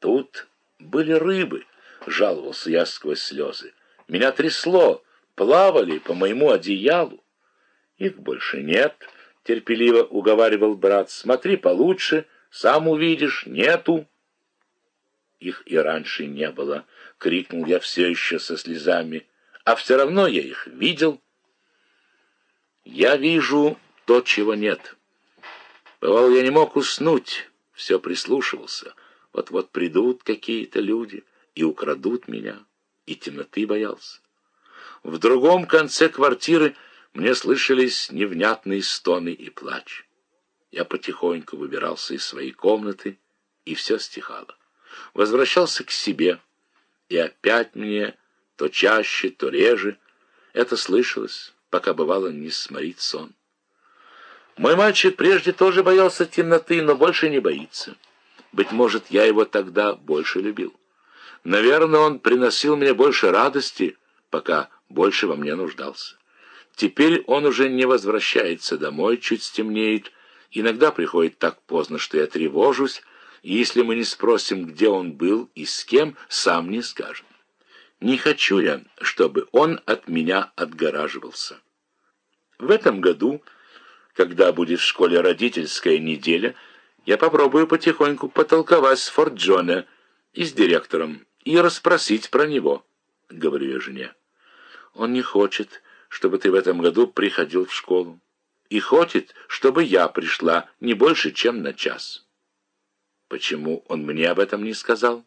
Тут были рыбы, жаловался я сквозь слезы. Меня трясло, плавали по моему одеялу. Их больше нет, терпеливо уговаривал брат. Смотри получше, сам увидишь, нету. Их и раньше не было, крикнул я все еще со слезами. А все равно я их видел. Я вижу то, чего нет. Бывало, я не мог уснуть, все прислушивался. Вот-вот придут какие-то люди и украдут меня, и темноты боялся. В другом конце квартиры мне слышались невнятные стоны и плач. Я потихоньку выбирался из своей комнаты, и все стихало. Возвращался к себе, и опять мне то чаще, то реже это слышалось, пока бывало не сморит сон. Мой мальчик прежде тоже боялся темноты, но больше не боится. Быть может, я его тогда больше любил. Наверное, он приносил мне больше радости, пока больше во мне нуждался. Теперь он уже не возвращается домой, чуть стемнеет. Иногда приходит так поздно, что я тревожусь, и если мы не спросим, где он был и с кем, сам не скажет. Не хочу я, чтобы он от меня отгораживался. В этом году когда будет в школе родительская неделя, я попробую потихоньку потолковать с Форт Джона и с директором и расспросить про него, — говорю я жене. Он не хочет, чтобы ты в этом году приходил в школу. И хочет, чтобы я пришла не больше, чем на час. Почему он мне об этом не сказал?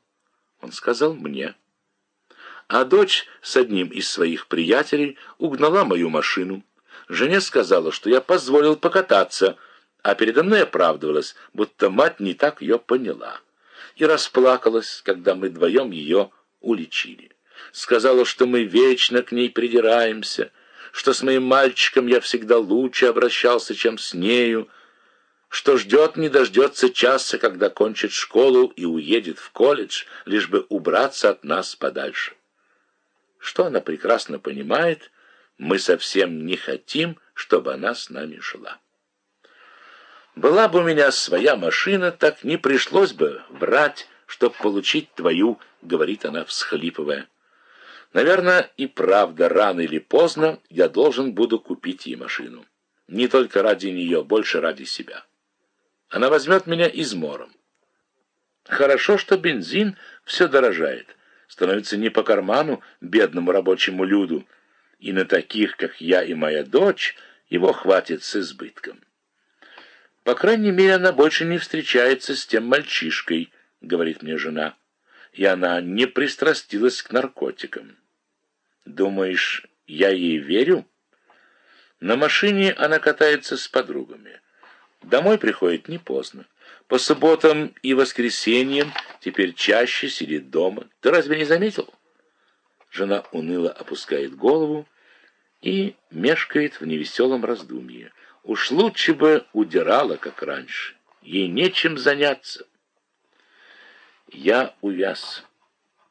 Он сказал мне. А дочь с одним из своих приятелей угнала мою машину. Жене сказала, что я позволил покататься, а передо мной оправдывалась, будто мать не так ее поняла. И расплакалась, когда мы вдвоем ее уличили. Сказала, что мы вечно к ней придираемся, что с моим мальчиком я всегда лучше обращался, чем с нею, что ждет не дождется часа, когда кончит школу и уедет в колледж, лишь бы убраться от нас подальше. Что она прекрасно понимает — мы совсем не хотим, чтобы она с нами жила. Была бы у меня своя машина, так не пришлось бы брать, чтобы получить твою, говорит она, всхлипывая. Наверное, и правда, рано или поздно я должен буду купить ей машину. Не только ради нее, больше ради себя. Она возьмет меня измором. Хорошо, что бензин все дорожает, становится не по карману бедному рабочему люду, и на таких, как я и моя дочь, его хватит с избытком. По крайней мере, она больше не встречается с тем мальчишкой, говорит мне жена, и она не пристрастилась к наркотикам. Думаешь, я ей верю? На машине она катается с подругами. Домой приходит не поздно. По субботам и воскресеньям теперь чаще сидит дома. Ты разве не заметил? Жена уныло опускает голову и мешкает в невеселом раздумье. Уж лучше бы удирала, как раньше. Ей нечем заняться. Я увяз.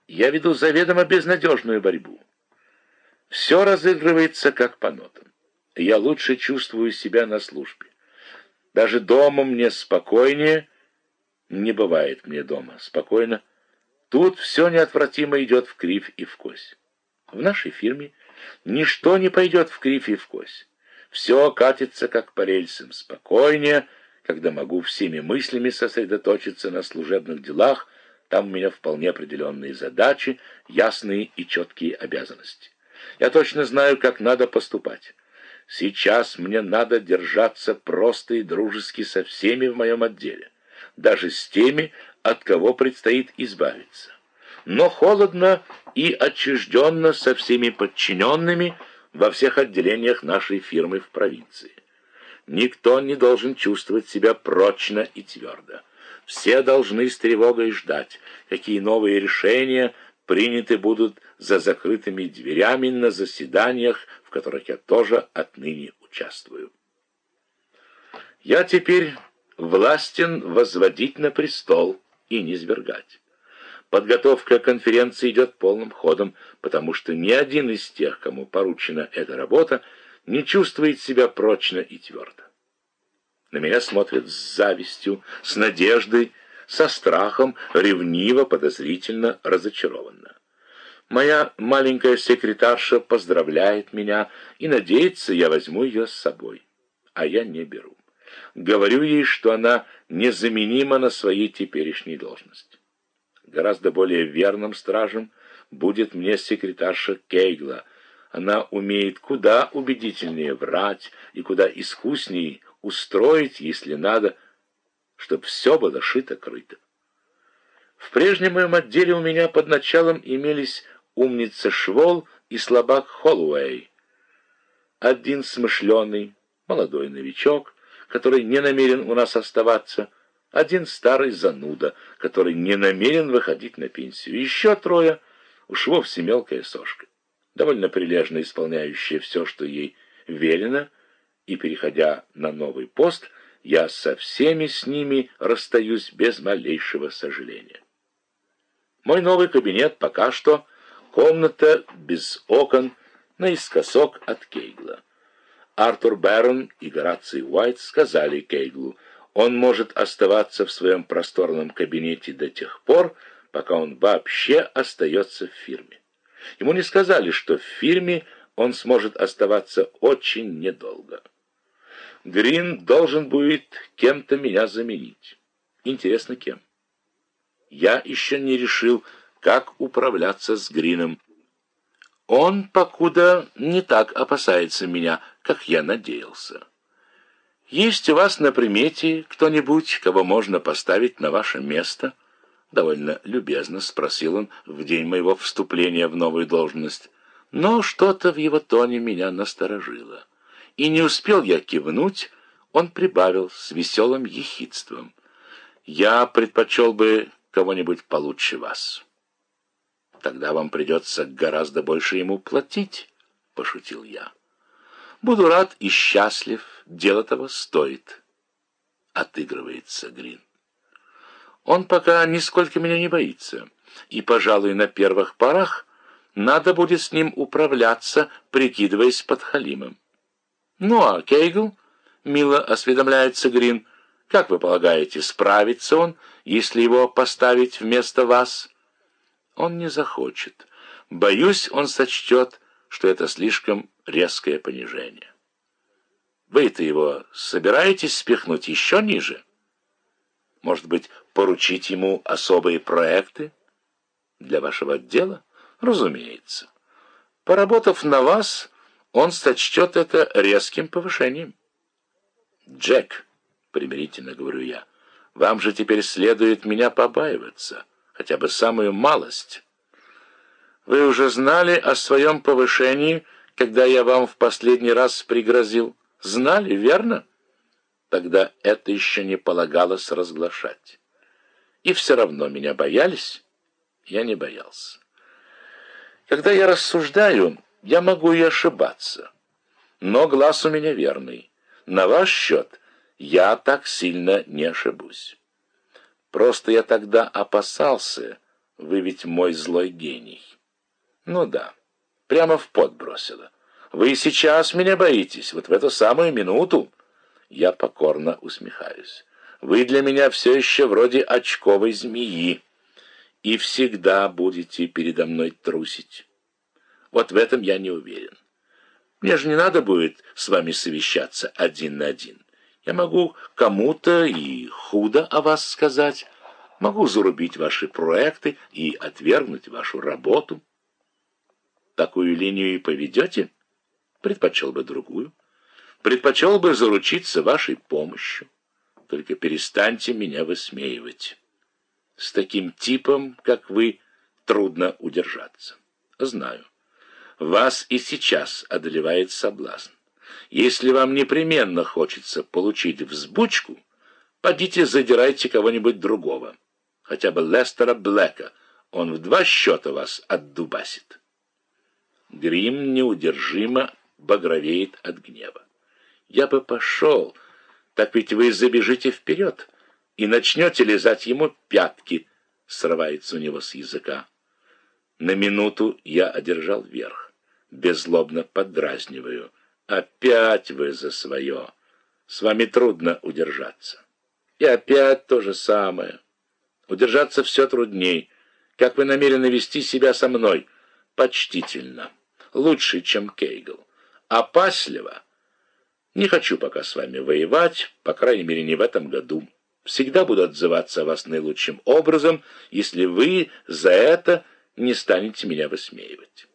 Я веду заведомо безнадежную борьбу. Все разыгрывается как по нотам. Я лучше чувствую себя на службе. Даже дома мне спокойнее. Не бывает мне дома спокойно. Тут все неотвратимо идет в кривь и в кось. В нашей фирме ничто не пойдет в кривь и в кось. Все катится, как по рельсам, спокойнее, когда могу всеми мыслями сосредоточиться на служебных делах, там у меня вполне определенные задачи, ясные и четкие обязанности. Я точно знаю, как надо поступать. Сейчас мне надо держаться просто и дружески со всеми в моем отделе, даже с теми, от кого предстоит избавиться но холодно и отчужденно со всеми подчиненными во всех отделениях нашей фирмы в провинции. Никто не должен чувствовать себя прочно и твердо. Все должны с тревогой ждать, какие новые решения приняты будут за закрытыми дверями на заседаниях, в которых я тоже отныне участвую. Я теперь властен возводить на престол и не свергать. Подготовка конференции идет полным ходом, потому что ни один из тех, кому поручена эта работа, не чувствует себя прочно и твердо. На меня смотрят с завистью, с надеждой, со страхом, ревниво, подозрительно, разочарованно. Моя маленькая секретарша поздравляет меня и надеется, я возьму ее с собой. А я не беру. Говорю ей, что она незаменима на своей теперешней должности. Гораздо более верным стражем будет мне секретарша Кейгла. Она умеет куда убедительнее врать и куда искуснее устроить, если надо, чтобы все было шито-крыто. В прежнем моем отделе у меня под началом имелись умница Швол и слабак Холлоуэй. Один смышленый, молодой новичок, который не намерен у нас оставаться, один старый зануда, который не намерен выходить на пенсию, еще трое, уж вовсе мелкая сошка, довольно прилежно исполняющая все, что ей велено, и, переходя на новый пост, я со всеми с ними расстаюсь без малейшего сожаления. Мой новый кабинет пока что Комната без окон, наискосок от Кейгла. Артур Бэрон и Гораций Уайт сказали Кейглу, он может оставаться в своем просторном кабинете до тех пор, пока он вообще остается в фирме. Ему не сказали, что в фирме он сможет оставаться очень недолго. Грин должен будет кем-то меня заменить. Интересно, кем? Я еще не решил, как управляться с Грином. Он, покуда, не так опасается меня, как я надеялся. Есть у вас на примете кто-нибудь, кого можно поставить на ваше место? Довольно любезно спросил он в день моего вступления в новую должность. Но что-то в его тоне меня насторожило. И не успел я кивнуть, он прибавил с веселым ехидством. «Я предпочел бы кого-нибудь получше вас». Тогда вам придется гораздо больше ему платить, — пошутил я. Буду рад и счастлив, дело того стоит, — отыгрывается Грин. Он пока нисколько меня не боится, и, пожалуй, на первых порах надо будет с ним управляться, прикидываясь подхалимом. Ну а Кейгл, — мило осведомляется Грин, — как вы полагаете, справится он, если его поставить вместо вас? — он не захочет. Боюсь, он сочтет, что это слишком резкое понижение. Вы-то его собираетесь спихнуть еще ниже? Может быть, поручить ему особые проекты для вашего отдела? Разумеется. Поработав на вас, он сочтет это резким повышением. Джек, примирительно говорю я, вам же теперь следует меня побаиваться хотя бы самую малость. Вы уже знали о своем повышении, когда я вам в последний раз пригрозил? Знали, верно? Тогда это еще не полагалось разглашать. И все равно меня боялись? Я не боялся. Когда я рассуждаю, я могу и ошибаться. Но глаз у меня верный. На ваш счет я так сильно не ошибусь. Просто я тогда опасался, вы ведь мой злой гений. Ну да, прямо в пот бросила. Вы сейчас меня боитесь, вот в эту самую минуту. Я покорно усмехаюсь. Вы для меня все еще вроде очковой змеи и всегда будете передо мной трусить. Вот в этом я не уверен. Мне же не надо будет с вами совещаться один на один. Я могу кому-то и худо о вас сказать, могу зарубить ваши проекты и отвергнуть вашу работу. Такую линию и поведете? Предпочел бы другую. Предпочел бы заручиться вашей помощью. Только перестаньте меня высмеивать. С таким типом, как вы, трудно удержаться. Знаю. Вас и сейчас одолевает соблазн. Если вам непременно хочется получить взбучку, подите задирайте кого-нибудь другого, хотя бы Лестера Блэка, он в два счета вас отдубасит. Грим неудержимо багровеет от гнева. Я бы пошел, так ведь вы забежите вперед и начнете лизать ему пятки, срывается у него с языка. На минуту я одержал верх, беззлобно подразниваю — Опять вы за свое. С вами трудно удержаться. И опять то же самое. Удержаться все трудней. Как вы намерены вести себя со мной? Почтительно. Лучше, чем Кейгл. Опасливо. Не хочу пока с вами воевать, по крайней мере, не в этом году. Всегда буду отзываться о вас наилучшим образом, если вы за это не станете меня высмеивать.